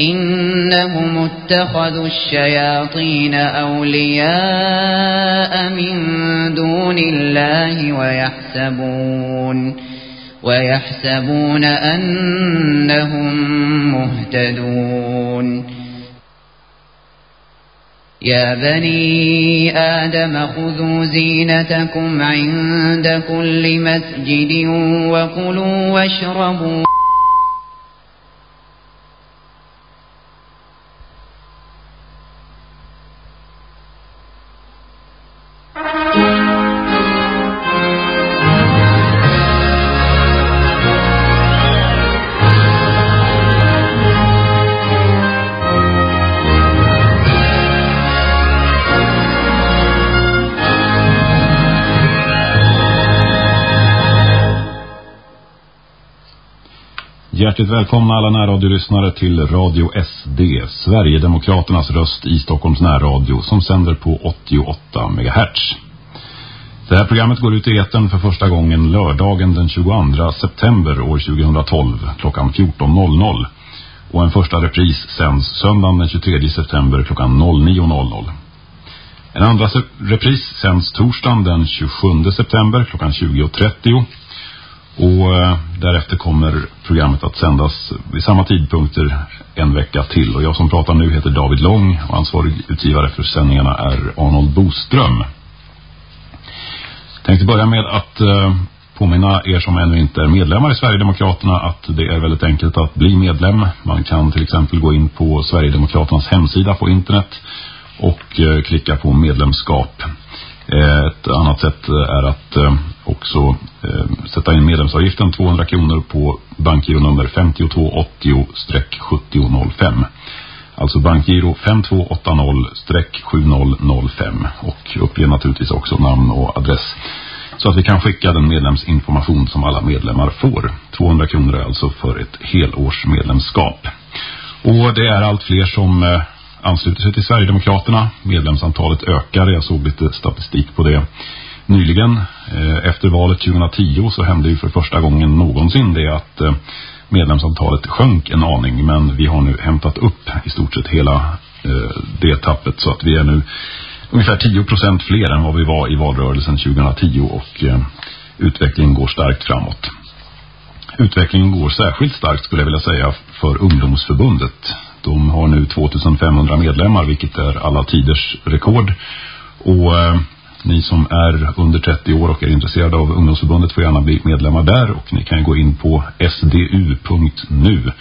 إنهم اتخذوا الشياطين أولياء من دون الله ويحسبون ويحسبون أنهم مهتدون. يا بني آدم خذوا زينتكم عند كل مسجد وكلوا واشربوا Hjärtligt välkomna alla närradiolyssnare till Radio SD, Sverigedemokraternas röst i Stockholms närradio som sänder på 88 MHz. Det här programmet går ut i eten för första gången lördagen den 22 september år 2012 klockan 14.00 och en första repris sänds söndagen den 23 september klockan 09.00. En andra repris sänds torsdagen den 27 september klockan 20.30 och eh, därefter kommer programmet att sändas vid samma tidpunkter en vecka till. Och jag som pratar nu heter David Lång och ansvarig utgivare för sändningarna är Arnold Boström. Jag tänkte börja med att eh, påminna er som ännu inte är medlemmar i Sverigedemokraterna att det är väldigt enkelt att bli medlem. Man kan till exempel gå in på Sverigedemokraternas hemsida på internet och eh, klicka på medlemskap. Eh, ett annat sätt eh, är att eh, också sätta in medlemsavgiften 200 kronor på bankgironummer 5280-7005. Alltså bankgiro 5280-7005 och uppge naturligtvis också namn och adress så att vi kan skicka den medlemsinformation som alla medlemmar får. 200 kronor är alltså för ett helårsmedlemskap. Och det är allt fler som ansluter sig till Sverigedemokraterna. Medlemsantalet ökar, jag såg lite statistik på det nyligen. Eh, efter valet 2010 så hände ju för första gången någonsin det att eh, medlemsantalet sjönk en aning. Men vi har nu hämtat upp i stort sett hela eh, det tappet så att vi är nu ungefär 10% fler än vad vi var i valrörelsen 2010 och utvecklingen går starkt framåt. Utvecklingen går särskilt starkt skulle jag vilja säga för ungdomsförbundet. De har nu 2500 medlemmar vilket är alla tiders rekord. Och eh, ni som är under 30 år och är intresserade av ungdomsförbundet får gärna bli medlemmar där. Och ni kan gå in på sdu.nu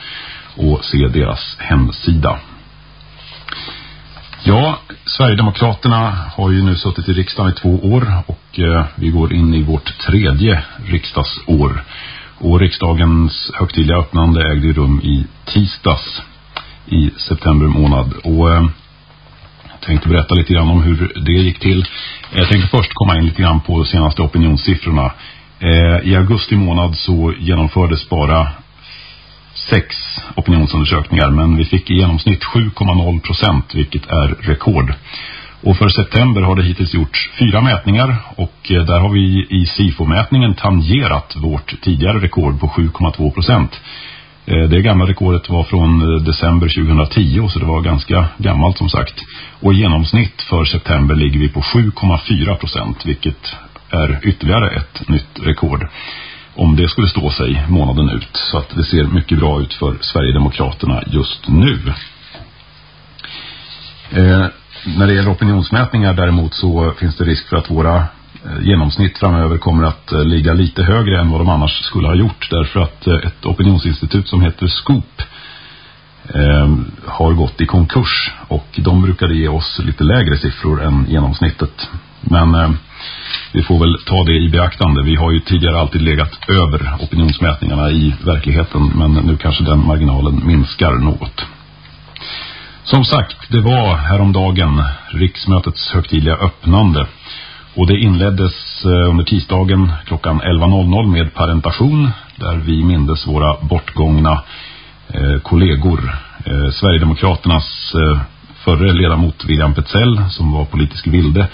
och se deras hemsida. Ja, Sverigedemokraterna har ju nu suttit i riksdagen i två år och eh, vi går in i vårt tredje riksdagsår. Och riksdagens högtidliga öppnande ägde rum i tisdags i september månad. Och eh, jag tänkte berätta lite grann om hur det gick till. Jag tänkte först komma in lite grann på de senaste opinionssiffrorna. Eh, I augusti månad så genomfördes bara sex opinionsundersökningar men vi fick i genomsnitt 7,0 procent vilket är rekord. Och för september har det hittills gjorts fyra mätningar och eh, där har vi i SIFO-mätningen tangerat vårt tidigare rekord på 7,2 procent. Eh, det gamla rekordet var från eh, december 2010 så det var ganska gammalt som sagt. Och i genomsnitt för september ligger vi på 7,4 procent vilket är ytterligare ett nytt rekord. Om det skulle stå sig månaden ut. Så att det ser mycket bra ut för Sverigedemokraterna just nu. Eh, när det gäller opinionsmätningar däremot så finns det risk för att våra Eh, genomsnitt framöver kommer att eh, ligga lite högre än vad de annars skulle ha gjort. Därför att eh, ett opinionsinstitut som heter Scoop har gått i konkurs och de brukade ge oss lite lägre siffror än genomsnittet. Men vi får väl ta det i beaktande. Vi har ju tidigare alltid legat över opinionsmätningarna i verkligheten men nu kanske den marginalen minskar något. Som sagt, det var häromdagen riksmötets högtidliga öppnande. Och det inleddes eh, under tisdagen klockan 11.00 med parentation där vi mindes våra bortgångna eh, kollegor. Eh, Sverigedemokraternas eh, förre ledamot William Petzell som var politisk vilde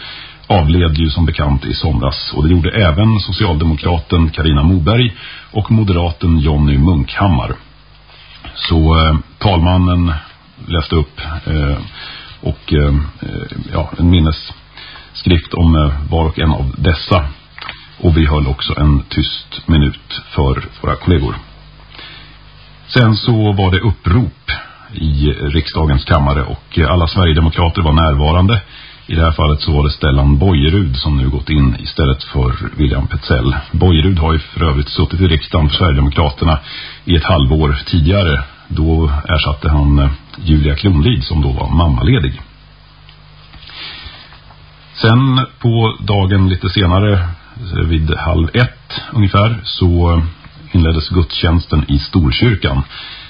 avled ju som bekant i somras och det gjorde även socialdemokraten Karina Moberg och moderaten Jonny Munkhammar. Så eh, talmannen läste upp eh, och eh, eh ja, en skrift om eh, var och en av dessa. Och vi höll också en tyst minut för våra kollegor. Sen så var det upprop i riksdagens kammare och eh, alla Sverigedemokrater var närvarande. I det här fallet så var det Stellan Bojerud som nu gått in istället för William Petzell. Bojerud har ju för övrigt suttit i riksdagen för Sverigedemokraterna i ett halvår tidigare då ersatte han eh, Julia Kronlid som då var mammaledig. Sen på dagen lite senare eh, vid halv ett ungefär så eh, inleddes gudstjänsten i Storkyrkan.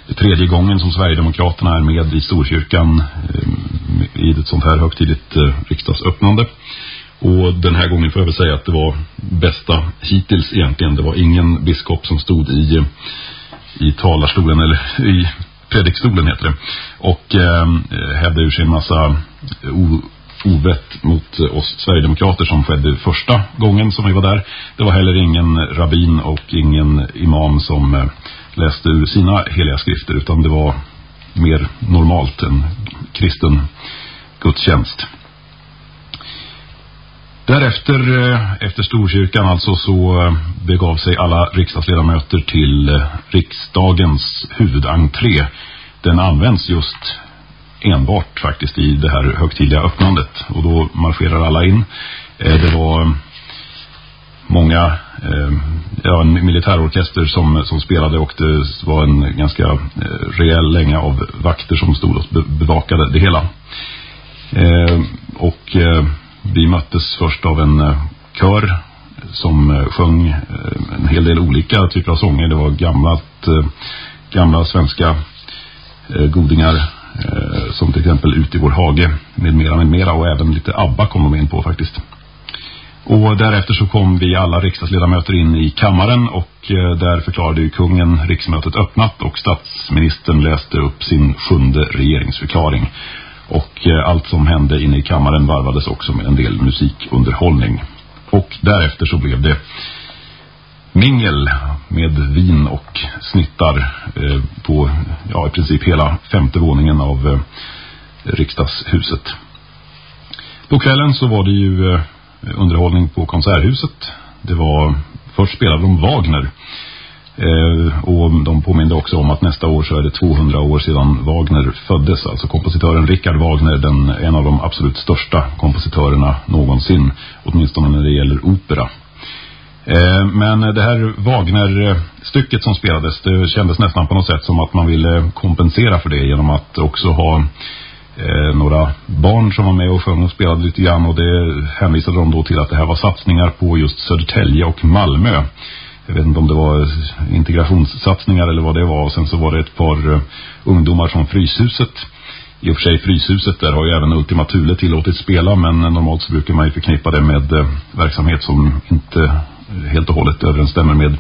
Det är tredje gången som Sverigedemokraterna är med i Storkyrkan eh, i ett sånt här högtidligt riksdagsöppnande. Och den här gången får jag väl säga att det var bästa hittills egentligen. Det var ingen biskop som stod i i talarstolen eller i predikstolen heter det och eh, hävde ur sig en massa ovett mot eh, oss Sverigedemokrater som skedde första gången som vi var där. Det var heller ingen rabbin och ingen imam som eh, läste ur sina heliga skrifter utan det var mer normalt en kristen gudstjänst. Därefter, eh, efter Storkyrkan alltså, så begav sig alla riksdagsledamöter till riksdagens huvudentré. Den används just enbart faktiskt i det här högtidliga öppnandet. Och då marscherar alla in. Eh, det var eh, många, eh, ja en militärorkester som, som spelade och det var en ganska rejäl länga av vakter som stod och bevakade det hela. Och vi möttes först av en eh, kör som sjöng en hel del olika typer av sånger. Det var gamla, gamla svenska godingar Eh, som till exempel Ut i vår hage med mera med mera och även lite ABBA kom de in på faktiskt. Och därefter så kom vi alla riksdagsledamöter in i kammaren och eh, där förklarade ju kungen riksmötet öppnat och statsministern läste upp sin sjunde regeringsförklaring. Och eh, allt som hände inne i kammaren varvades också med en del musikunderhållning. Och därefter så blev det mingel med vin och snittar eh, på ja, i princip hela femte våningen av eh, riksdagshuset. På kvällen så var det ju eh, underhållning på konserthuset. Det var, först spelade de Wagner Eh, och de påminner också om att nästa år så är det 200 år sedan Wagner föddes. Alltså kompositören Richard Wagner, den, en av de absolut största kompositörerna någonsin. Åtminstone när det gäller opera. Eh, men det här Wagner-stycket som spelades, det kändes nästan på något sätt som att man ville kompensera för det genom att också ha eh, några barn som var med och sjöng och spelade lite grann och det hänvisade de då till att det här var satsningar på just Södertälje och Malmö jag vet inte om det var integrationssatsningar eller vad det var. Och sen så var det ett par eh, ungdomar från Fryshuset. I och för sig Fryshuset, där har ju även Ultima Thule tillåtit spela. Men normalt så brukar man ju förknippa det med eh, verksamhet som inte helt och hållet överensstämmer med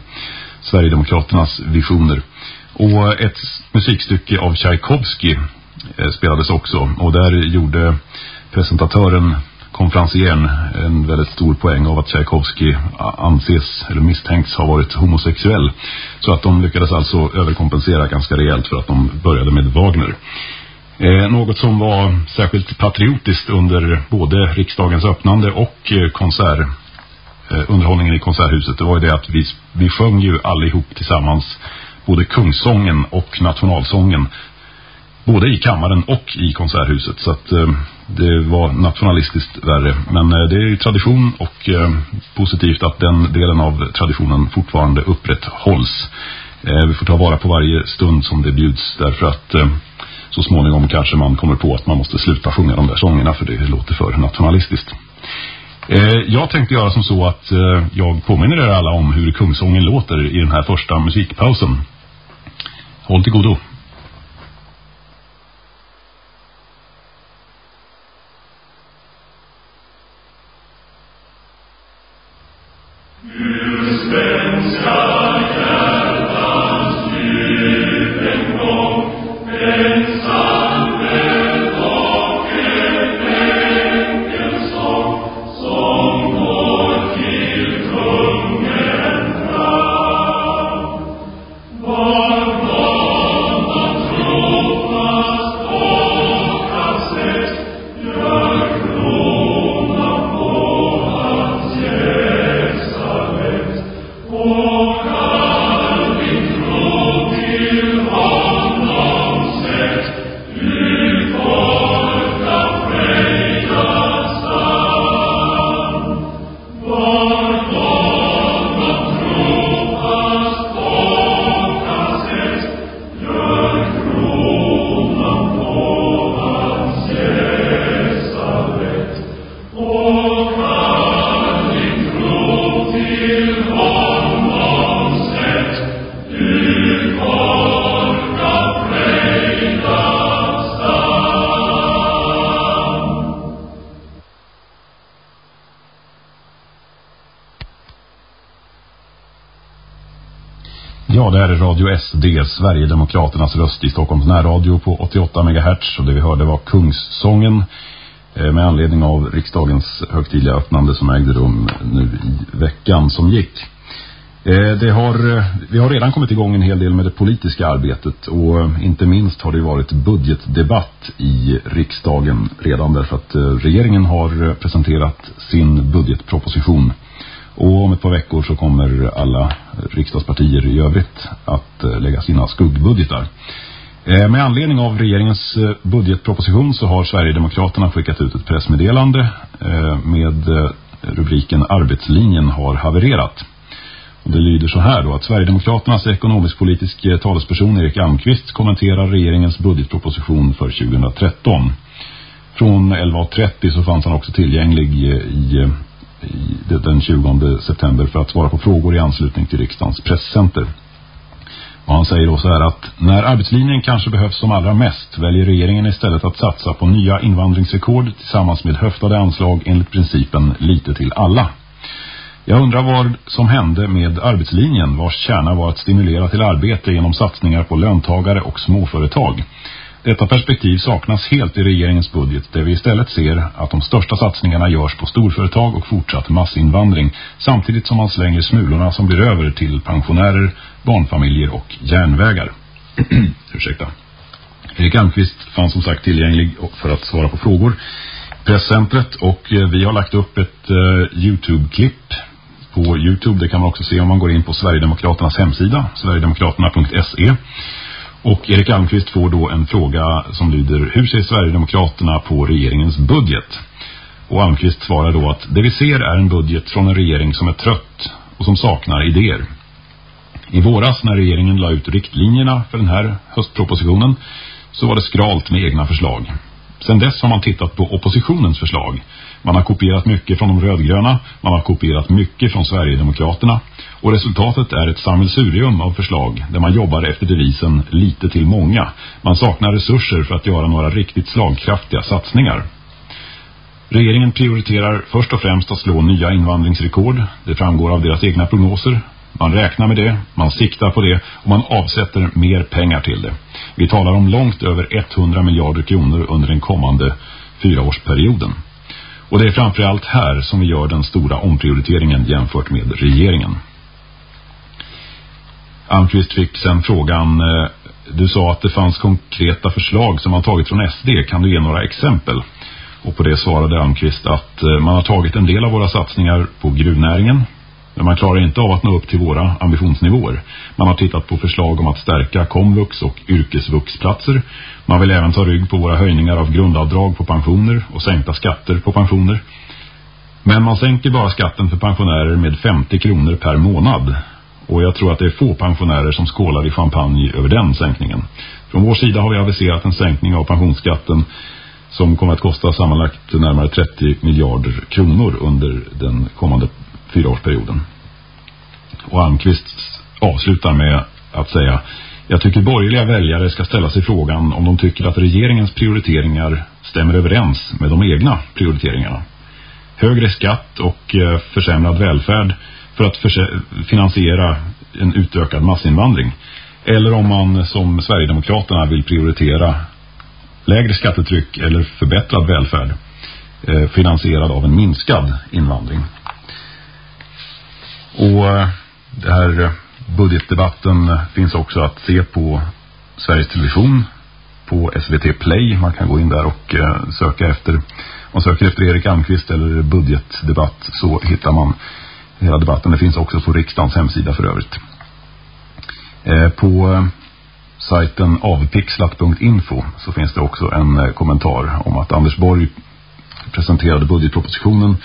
Sverigedemokraternas visioner. Och ett musikstycke av Tchaikovsky eh, spelades också. Och där gjorde presentatören konferencieren en väldigt stor poäng av att Tchaikovsky anses eller misstänks ha varit homosexuell. Så att de lyckades alltså överkompensera ganska rejält för att de började med Wagner. Eh, något som var särskilt patriotiskt under både riksdagens öppnande och eh, konsert, Eh, underhållningen i konserthuset det var ju det att vi, vi sjöng ju allihop tillsammans både kungssången och nationalsången både i kammaren och i konserthuset. Så att eh, det var nationalistiskt värre. Men eh, det är ju tradition och eh, positivt att den delen av traditionen fortfarande upprätthålls. Eh, vi får ta vara på varje stund som det bjuds därför att eh, så småningom kanske man kommer på att man måste sluta sjunga de där sångerna för det låter för nationalistiskt. Eh, jag tänkte göra som så att eh, jag påminner er alla om hur kungsången låter i den här första musikpausen. Håll till godo. Det här är Radio SD, Sverigedemokraternas röst i Stockholms närradio på 88 MHz. Och det vi hörde var Kungssången eh, med anledning av riksdagens högtidliga öppnande som ägde rum nu i veckan som gick. Eh, det har, eh, vi har redan kommit igång en hel del med det politiska arbetet och eh, inte minst har det varit budgetdebatt i riksdagen redan därför att eh, regeringen har eh, presenterat sin budgetproposition och om ett par veckor så kommer alla riksdagspartier i övrigt att eh, lägga sina skuggbudgetar. Eh, med anledning av regeringens eh, budgetproposition så har Sverigedemokraterna skickat ut ett pressmeddelande med rubriken Arbetslinjen har havererat. Och det lyder så här då att Sverigedemokraternas ekonomisk-politisk talesperson Erik Almqvist kommenterar regeringens budgetproposition för 2013. Från 11.30 så fanns han också tillgänglig i den 20 september för att svara på frågor i anslutning till riksdagens presscenter. Och han säger då så här att när arbetslinjen kanske behövs som allra mest väljer regeringen istället att satsa på nya invandringsrekord tillsammans med höftade anslag enligt principen lite till alla. Jag undrar vad som hände med arbetslinjen vars kärna var att stimulera till arbete genom satsningar på löntagare och småföretag. Detta perspektiv saknas helt i regeringens budget där vi istället ser att de största satsningarna görs på storföretag och fortsatt massinvandring samtidigt som man slänger smulorna som blir över till pensionärer, barnfamiljer och järnvägar. Ursäkta. Erik Almqvist fanns som sagt tillgänglig för att svara på frågor presscentret och eh, vi har lagt upp ett uh, Youtube-klipp på Youtube. Det kan man också se om man går in på Sverigedemokraternas hemsida, sverigedemokraterna.se och Erik Almqvist får då en fråga som lyder Hur ser Sverigedemokraterna på regeringens budget? Och Almqvist svarar då att det vi ser är en budget från en regering som är trött och som saknar idéer. I våras när regeringen la ut riktlinjerna för den här höstpropositionen så var det skralt med egna förslag. Sen dess har man tittat på oppositionens förslag. Man har kopierat mycket från de rödgröna, man har kopierat mycket från Sverigedemokraterna och resultatet är ett sammelsurium av förslag där man jobbar efter devisen lite till många. Man saknar resurser för att göra några riktigt slagkraftiga satsningar. Regeringen prioriterar först och främst att slå nya invandringsrekord. Det framgår av deras egna prognoser. Man räknar med det, man siktar på det och man avsätter mer pengar till det. Vi talar om långt över 100 miljarder kronor under den kommande fyraårsperioden. Och det är framförallt här som vi gör den stora omprioriteringen jämfört med regeringen. Almqvist fick sen frågan, eh, du sa att det fanns konkreta förslag som man tagit från SD. Kan du ge några exempel? Och på det svarade Almqvist att eh, man har tagit en del av våra satsningar på gruvnäringen. Men man klarar inte av att nå upp till våra ambitionsnivåer. Man har tittat på förslag om att stärka komvux och yrkesvuxplatser. Man vill även ta rygg på våra höjningar av grundavdrag på pensioner och sänkta skatter på pensioner. Men man sänker bara skatten för pensionärer med 50 kronor per månad. Och jag tror att det är få pensionärer som skålar i champagne över den sänkningen. Från vår sida har vi aviserat en sänkning av pensionsskatten som kommer att kosta sammanlagt närmare 30 miljarder kronor under den kommande fyraårsperioden. Och Almqvist avslutar med att säga jag tycker borgerliga väljare ska ställa sig frågan om de tycker att regeringens prioriteringar stämmer överens med de egna prioriteringarna. Högre skatt och eh, försämrad välfärd för att finansiera en utökad massinvandring. Eller om man som Sverigedemokraterna vill prioritera lägre skattetryck eller förbättrad välfärd eh, finansierad av en minskad invandring. Och eh, det här eh, budgetdebatten eh, finns också att se på Sveriges Television på SVT Play. Man kan gå in där och eh, söka efter om man söker efter Erik Almqvist eller budgetdebatt så hittar man hela debatten. Det finns också på riksdagens hemsida för övrigt. Eh, på eh, sajten avpixlat.info så finns det också en eh, kommentar om att Anders Borg presenterade budgetpropositionen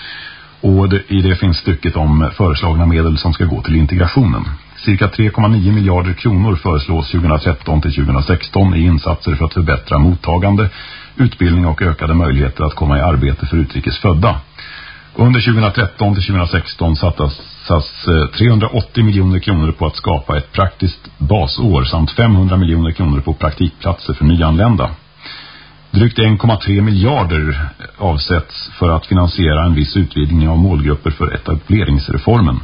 och det, i det finns stycket om föreslagna medel som ska gå till integrationen. Cirka 3,9 miljarder kronor föreslås 2013 till 2016 i insatser för att förbättra mottagande, utbildning och ökade möjligheter att komma i arbete för utrikesfödda. Under 2013 till 2016 satsas 380 eh, miljoner kronor på att skapa ett praktiskt basår samt 500 miljoner kronor på praktikplatser för nyanlända. Drygt 1,3 miljarder avsätts för att finansiera en viss utvidgning av målgrupper för etableringsreformen.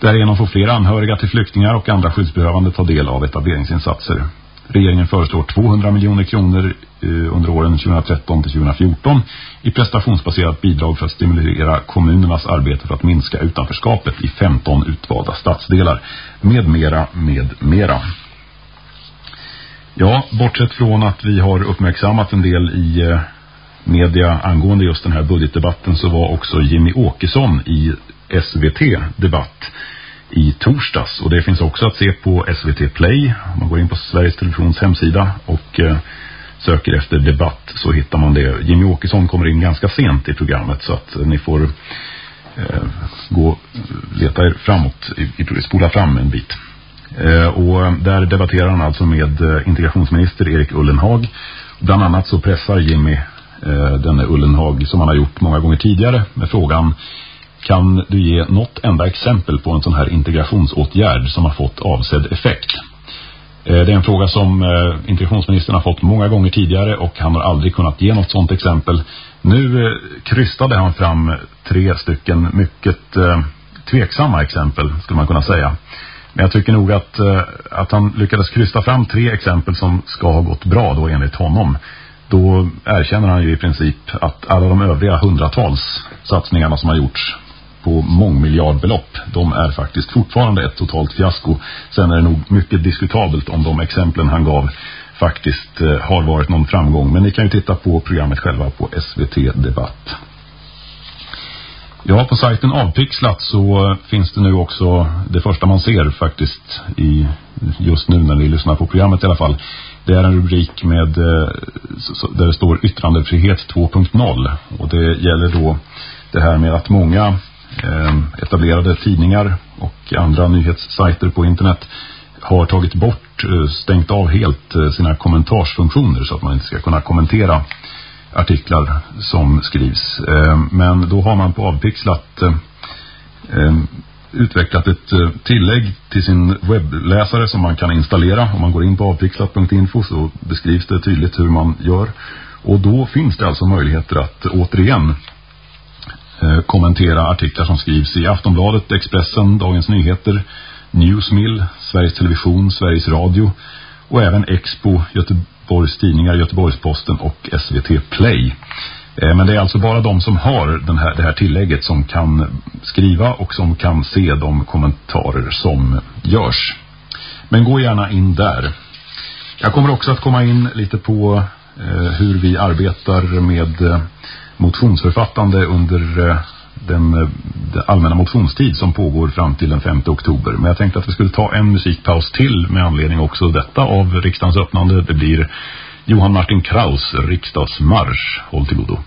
Därigenom får fler anhöriga till flyktingar och andra skyddsbehövande ta del av etableringsinsatser. Regeringen föreslår 200 miljoner kronor eh, under åren 2013 till 2014 i prestationsbaserat bidrag för att stimulera kommunernas arbete för att minska utanförskapet i 15 utvalda stadsdelar. Med mera, med mera. Ja, bortsett från att vi har uppmärksammat en del i eh, media angående just den här budgetdebatten så var också Jimmy Åkesson i SVT debatt i torsdags. Och det finns också att se på SVT Play. Om man går in på Sveriges Televisions hemsida och eh, söker efter debatt så hittar man det. Jimmy Åkesson kommer in ganska sent i programmet så att eh, ni får eh, gå leta er framåt, i, i, spola fram en bit. Eh, och eh, där debatterar han alltså med integrationsminister Erik Ullenhag. Bland annat så pressar Jimmy eh, denne Ullenhag som han har gjort många gånger tidigare med frågan kan du ge något enda exempel på en sån här integrationsåtgärd som har fått avsedd effekt? Eh, det är en fråga som eh, integrationsministern har fått många gånger tidigare och han har aldrig kunnat ge något sådant exempel. Nu eh, krystade han fram tre stycken mycket tveksamma exempel skulle man kunna säga. Men jag tycker nog att, att han lyckades krysta fram tre exempel som ska ha gått bra då enligt honom. Då erkänner han ju i princip att alla de övriga hundratals satsningarna som har gjorts på mångmiljardbelopp. De är faktiskt fortfarande ett totalt fiasko. Sen är det nog mycket diskutabelt om de exemplen han gav faktiskt eh, har varit någon framgång. Men ni kan ju titta på programmet själva på SVT Debatt. Ja, på sajten Avpixlat så eh, finns det nu också det första man ser faktiskt i, just nu när ni lyssnar på programmet i alla fall. Det är en rubrik med eh, där det står yttrandefrihet 2.0 och det gäller då det här med att många Ehm, etablerade tidningar och andra nyhetssajter på internet har tagit bort, eh, stängt av helt eh, sina kommentarsfunktioner så att man inte ska kunna kommentera artiklar som skrivs. Ehm, men då har man på avpixlat eh, ehm, utvecklat ett tillägg till sin webbläsare som man kan installera. Om man går in på avpixlat.info så beskrivs det tydligt hur man gör. Och då finns det alltså möjligheter att återigen Eh, kommentera artiklar som skrivs i Aftonbladet, Expressen, Dagens Nyheter, Newsmill, Sveriges Television, Sveriges Radio och även Expo, Göteborgs Tidningar, Göteborgsposten och SVT Play. Eh, men det är alltså bara de som har den här, det här tillägget som kan skriva och som kan se de kommentarer som görs. Men gå gärna in där. Jag kommer också att komma in lite på eh, hur vi arbetar med eh, motionsförfattande under eh, den, eh, den allmänna motionstid som pågår fram till den 5 oktober. Men jag tänkte att vi skulle ta en musikpaus till med anledning också detta av riksdagens öppnande. Det blir Johan Martin Kraus riksdagsmarsch. Håll till godo.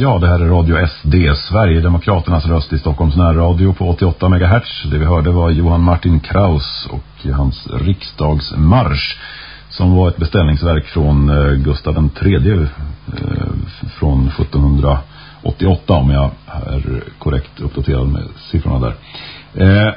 Ja, det här är Radio SD, Sverigedemokraternas röst i Stockholms närradio på 88 MHz. Det vi hörde var Johan Martin Kraus och hans riksdagsmarsch som var ett beställningsverk från eh, Gustav III eh, från 1788 om jag är korrekt uppdaterad med siffrorna där. Eh,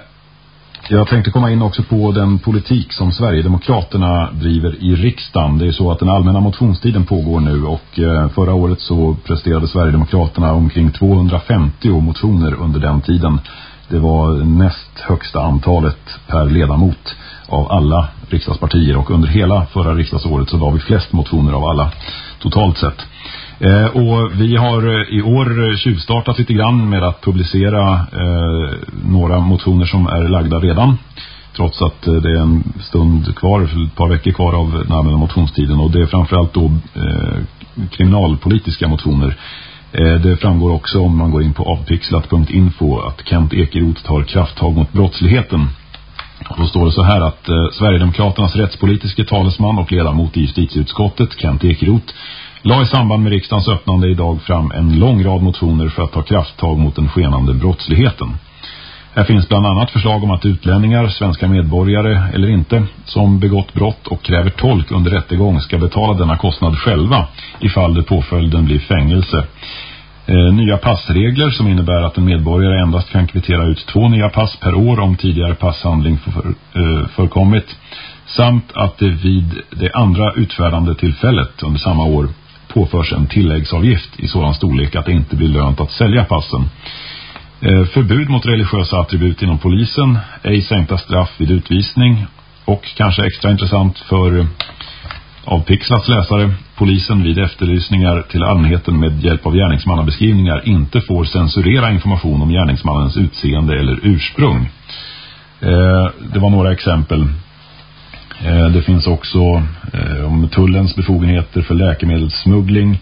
jag tänkte komma in också på den politik som Sverigedemokraterna driver i riksdagen. Det är så att den allmänna motionstiden pågår nu och eh, förra året så presterade Sverigedemokraterna omkring 250 motioner under den tiden. Det var näst högsta antalet per ledamot av alla riksdagspartier och under hela förra riksdagsåret så var vi flest motioner av alla totalt sett. Eh, och vi har eh, i år eh, tjuvstartat lite grann med att publicera eh, några motioner som är lagda redan. Trots att eh, det är en stund kvar, ett par veckor kvar av den allmänna motionstiden. Och det är framförallt då eh, kriminalpolitiska motioner. Eh, det framgår också om man går in på avpixlat.info att Kent Ekeroth tar krafttag mot brottsligheten. Och då står det så här att eh, Sverigedemokraternas rättspolitiska talesman och ledamot i justitieutskottet, Kent Ekeroth, la i samband med riksdagens öppnande idag fram en lång rad motioner för att ta krafttag mot den skenande brottsligheten. Här finns bland annat förslag om att utlänningar, svenska medborgare eller inte, som begått brott och kräver tolk under rättegång ska betala denna kostnad själva ifall det påföljden blir fängelse. Eh, nya passregler som innebär att en medborgare endast kan kvittera ut två nya pass per år om tidigare passhandling för, eh, förkommit. Samt att det vid det andra utfärdande tillfället under samma år påförs en tilläggsavgift i sådan storlek att det inte blir lönt att sälja passen. Eh, förbud mot religiösa attribut inom polisen, ej sänkta straff vid utvisning och kanske extra intressant för eh, avpixlats läsare, polisen vid efterlysningar till allmänheten med hjälp av gärningsmannabeskrivningar inte får censurera information om gärningsmannens utseende eller ursprung. Eh, det var några exempel. Eh, det finns också eh, om tullens befogenheter för läkemedelssmuggling,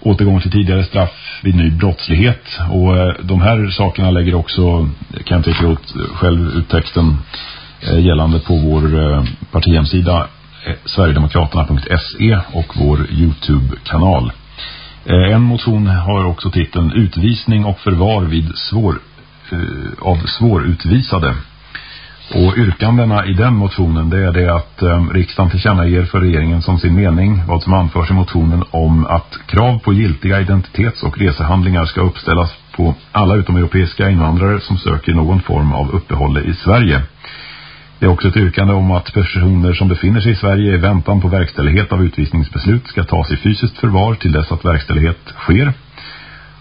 återgång till tidigare straff vid ny brottslighet. Och eh, de här sakerna lägger också Kent Ekeroth själv ut texten gällande på vår partihemsida Sverigedemokraterna.se och vår Youtube-kanal. En motion har också titeln Utvisning och förvar vid svår, av svårutvisade. Och yrkandena i den motionen det är det att eh, riksdagen tillkännager för regeringen som sin mening vad som anförs i motionen om att krav på giltiga identitets- och resehandlingar ska uppställas på alla utomeuropeiska invandrare som söker någon form av uppehålle i Sverige. Det är också ett yrkande om att personer som befinner sig i Sverige i väntan på verkställighet av utvisningsbeslut ska tas i fysiskt förvar till dess att verkställighet sker.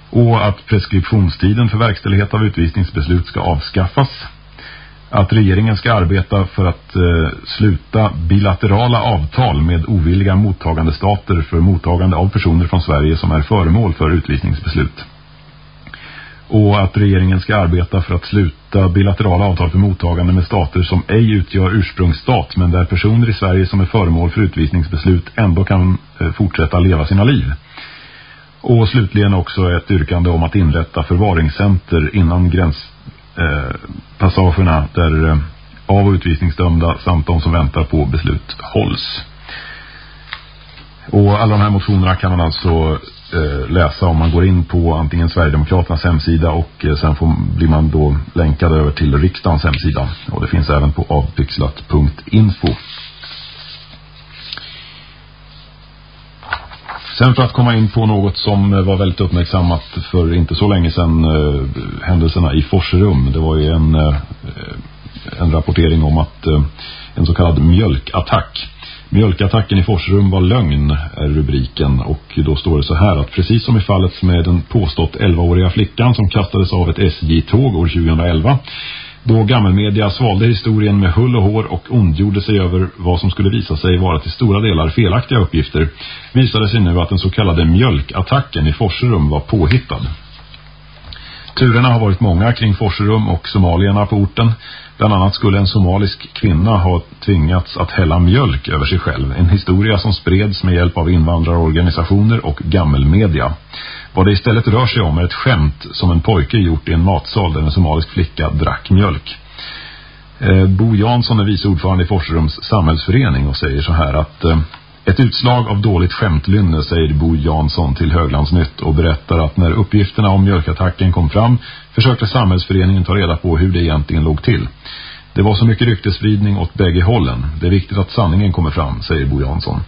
Och att preskriptionstiden för verkställighet av utvisningsbeslut ska avskaffas. Att regeringen ska arbeta för att eh, sluta bilaterala avtal med ovilliga mottagande stater för mottagande av personer från Sverige som är föremål för utvisningsbeslut och att regeringen ska arbeta för att sluta bilaterala avtal för mottagande med stater som ej utgör ursprungsstat men där personer i Sverige som är föremål för utvisningsbeslut ändå kan eh, fortsätta leva sina liv. Och slutligen också ett yrkande om att inrätta förvaringscenter innan gräns eh, där eh, av- och utvisningsdömda samt de som väntar på beslut hålls. Och alla de här motionerna kan man alltså eh, läsa om man går in på antingen Sverigedemokraternas hemsida och eh, sen får, blir man då länkad över till riksdagens hemsida. Och det finns även på avpixlat.info. Sen för att komma in på något som eh, var väldigt uppmärksammat för inte så länge sedan eh, händelserna i Forserum. Det var ju en, eh, en rapportering om att eh, en så kallad mjölkattack Mjölkattacken i Forserum var lögn är rubriken och då står det så här att precis som i fallet med den påstått 11-åriga flickan som kastades av ett SJ-tåg år 2011 då gammelmedia svalde historien med hull och hår och ondgjorde sig över vad som skulle visa sig vara till stora delar felaktiga uppgifter visade sig nu att den så kallade mjölkattacken i Forserum var påhittad. Turerna har varit många kring Forserum och somalierna på orten. Bland annat skulle en somalisk kvinna ha tvingats att hälla mjölk över sig själv. En historia som spreds med hjälp av invandrarorganisationer och gammelmedia. Vad det istället rör sig om är ett skämt som en pojke gjort i en matsal där en somalisk flicka drack mjölk. Eh, Bo Jansson är vice ordförande i Forserums samhällsförening och säger så här att eh, ett utslag av dåligt skämtlynne, säger Bo Jansson till Höglandsnytt och berättar att när uppgifterna om mjölkattacken kom fram försökte samhällsföreningen ta reda på hur det egentligen låg till. Det var så mycket ryktesspridning åt bägge hållen. Det är viktigt att sanningen kommer fram, säger Bo Jansson.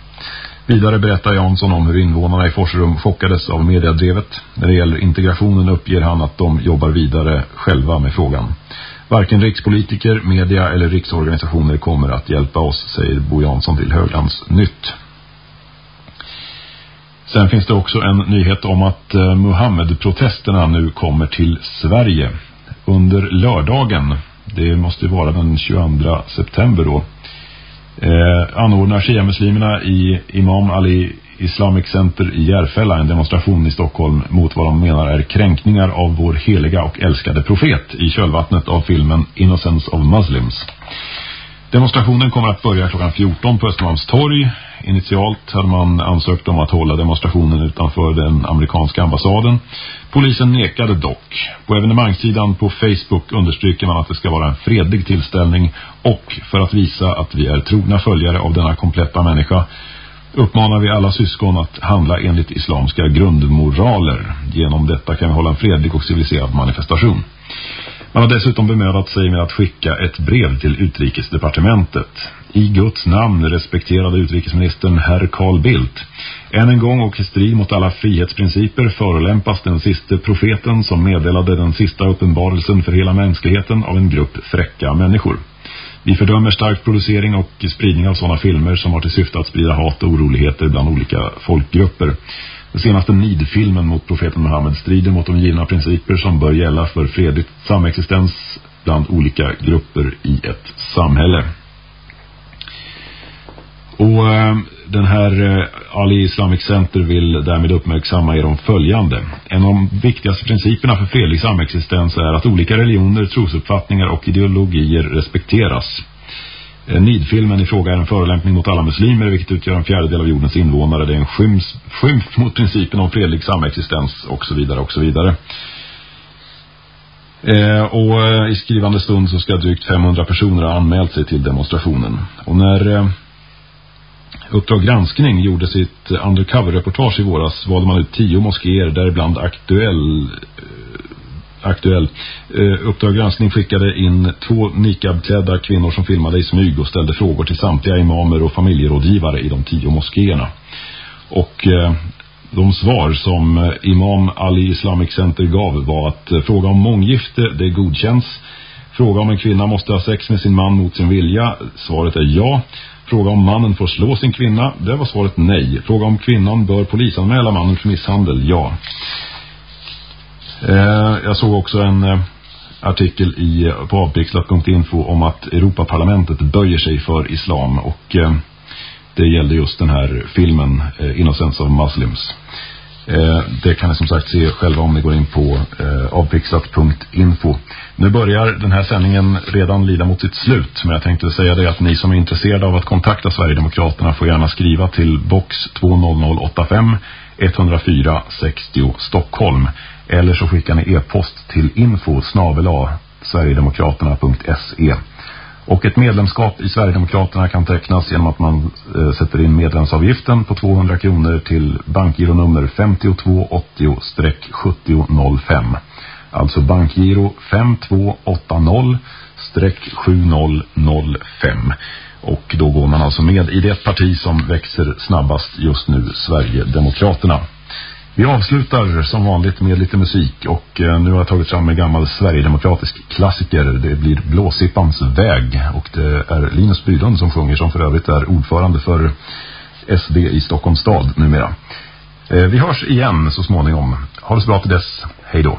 Vidare berättar Jansson om hur invånarna i Forsrum chockades av mediadrevet. När det gäller integrationen uppger han att de jobbar vidare själva med frågan. Varken rikspolitiker, media eller riksorganisationer kommer att hjälpa oss, säger Bo Jansson till Höglands nytt. Sen finns det också en nyhet om att eh, Muhammed-protesterna nu kommer till Sverige. under lördagen, det måste vara den 22 september då, eh, anordnar Shia-muslimerna i Imam Ali Islamic Center i Järfälla en demonstration i Stockholm mot vad de menar är kränkningar av vår heliga och älskade profet i kölvattnet av filmen Innocence of Muslims. Demonstrationen kommer att börja klockan 14 på Östermalmstorg. Initialt hade man ansökt om att hålla demonstrationen utanför den amerikanska ambassaden. Polisen nekade dock. På evenemangssidan på Facebook understryker man att det ska vara en fredlig tillställning och för att visa att vi är trogna följare av denna kompletta människa uppmanar vi alla syskon att handla enligt islamska grundmoraler. Genom detta kan vi hålla en fredlig och civiliserad manifestation. Man har dessutom bemödat sig med att skicka ett brev till utrikesdepartementet. I Guds namn respekterade utrikesministern herr Carl Bildt. Än en gång och i strid mot alla frihetsprinciper förolämpas den sista profeten som meddelade den sista uppenbarelsen för hela mänskligheten av en grupp fräcka människor. Vi fördömer starkt producering och spridning av sådana filmer som har till syfte att sprida hat och oroligheter bland olika folkgrupper. Den senaste nidfilmen mot profeten Muhammed strider mot de givna principer som bör gälla för fredligt samexistens bland olika grupper i ett samhälle. Och ehm, den här eh, Ali Islamic Center vill därmed uppmärksamma er om följande. En av de viktigaste principerna för fredlig samexistens är att olika religioner, trosuppfattningar och ideologier respekteras. Eh, Nidfilmen i fråga är en förolämpning mot alla muslimer vilket utgör en fjärdedel av jordens invånare. Det är en skymf, skymf mot principen om fredlig samexistens och så vidare och så vidare. Eh, och eh, i skrivande stund så ska drygt 500 personer ha anmält sig till demonstrationen. Och när eh, Uppdrag granskning gjorde sitt undercover-reportage i våras valde man ut tio moskéer däribland aktuell eh, aktuell. Uh, Uppdrag granskning skickade in två nikabklädda kvinnor som filmade i smyg och ställde frågor till samtliga imamer och familjerådgivare i de tio moskéerna. Och uh, de svar som Imam Ali Islamic Center gav var att uh, fråga om månggifte, det godkänns. Fråga om en kvinna måste ha sex med sin man mot sin vilja, svaret är ja. Fråga om mannen får slå sin kvinna, det var svaret nej. Fråga om kvinnan bör polisanmäla mannen för misshandel, ja. Eh, jag såg också en eh, artikel i, på avpixlat.info om att Europaparlamentet böjer sig för islam och eh, det gällde just den här filmen eh, Innocence of Muslims. Eh, det kan ni som sagt se själva om ni går in på eh, avpixlat.info. Nu börjar den här sändningen redan lida mot sitt slut men jag tänkte säga det att ni som är intresserade av att kontakta Sverigedemokraterna får gärna skriva till box 20085 104 60 Stockholm eller så skickar ni e-post till info sverigedemokraterna.se och ett medlemskap i Sverigedemokraterna kan tecknas genom att man eh, sätter in medlemsavgiften på 200 kronor till bankgironummer 5280-7005. Alltså bankgiro 5280-7005. Och då går man alltså med i det parti som växer snabbast just nu, Sverigedemokraterna. Vi avslutar som vanligt med lite musik och eh, nu har jag tagit fram en gammal Sverigedemokratisk klassiker. Det blir Blåsippans väg och det är Linus Bydund som sjunger som för övrigt är ordförande för SD i Stockholms stad numera. Eh, vi hörs igen så småningom. Ha det så bra till dess. Hej då.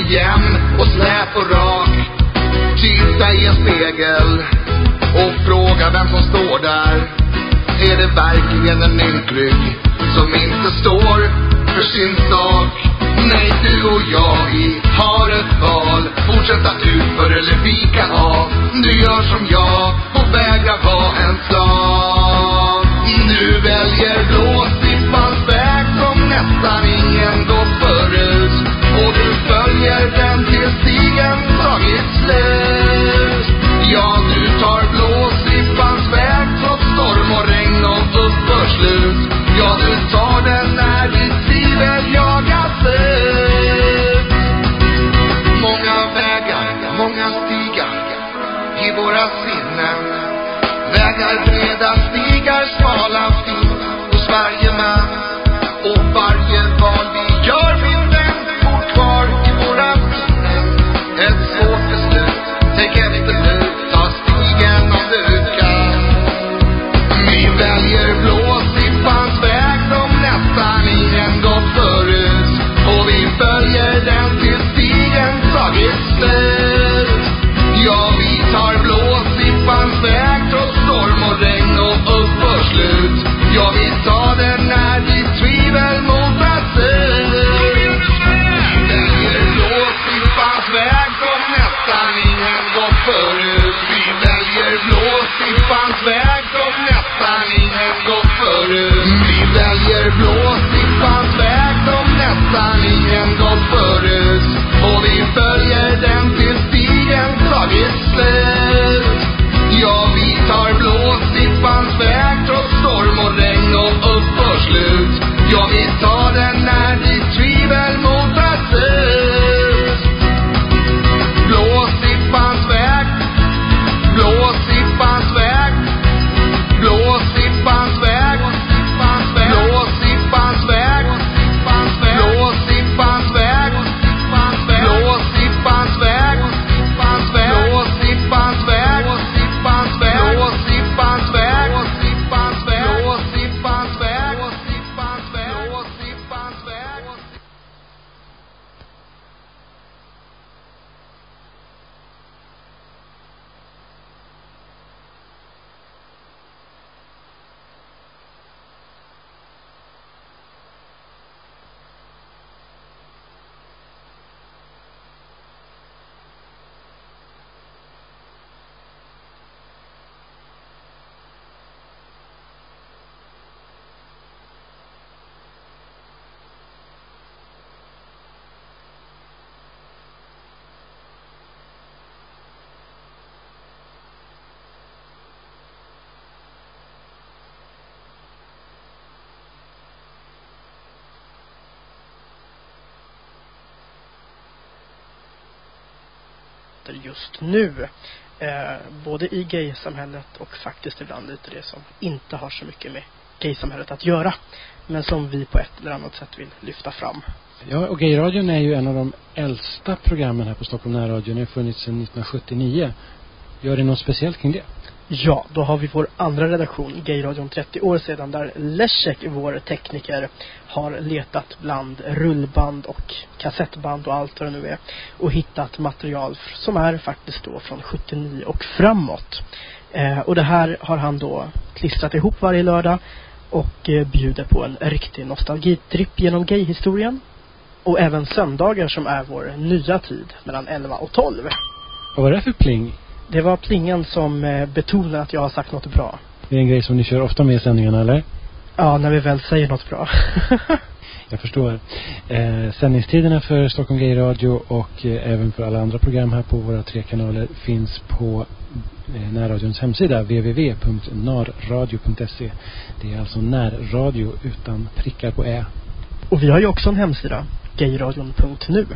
Är jämn och slät och rak. Titta i en spegel och fråga vem som står där. Är det verkligen en ynklig som inte står för sin sak? Nej, du och jag, vi har ett val. Fortsätta utför eller vika av. Du gör som jag och vägrar vara en slav. Du väljer blåsippans väg som nästan ingen gått följer den till stigen tagit slut. Jag just nu. Eh, både i gaysamhället och faktiskt ibland lite det som inte har så mycket med gaysamhället att göra. Men som vi på ett eller annat sätt vill lyfta fram. Ja, och Gayradion är ju en av de äldsta programmen här på Stockholm närradio. Den har funnits sedan 1979. Gör det något speciellt kring det? Ja, då har vi vår andra redaktion, Gayradion 30 år sedan, där Leszek, vår tekniker, har letat bland rullband och kassettband och allt vad det nu är och hittat material som är faktiskt då från 79 och framåt. Eh, och det här har han då klistrat ihop varje lördag och eh, bjuder på en riktig nostalgitripp genom gayhistorien. Och även söndagar som är vår nya tid mellan 11 och 12. Vad var det för pling? Det var plingen som eh, betonar att jag har sagt något bra. Det är en grej som ni kör ofta med i sändningarna, eller? Ja, när vi väl säger något bra. Jag förstår. Eh, sändningstiderna för Stockholm Gay Radio och eh, även för alla andra program här på våra tre kanaler finns på eh, närradions hemsida www.narradio.se. Det är alltså närradio utan prickar på ä. Och vi har ju också en hemsida, gayradion.nu.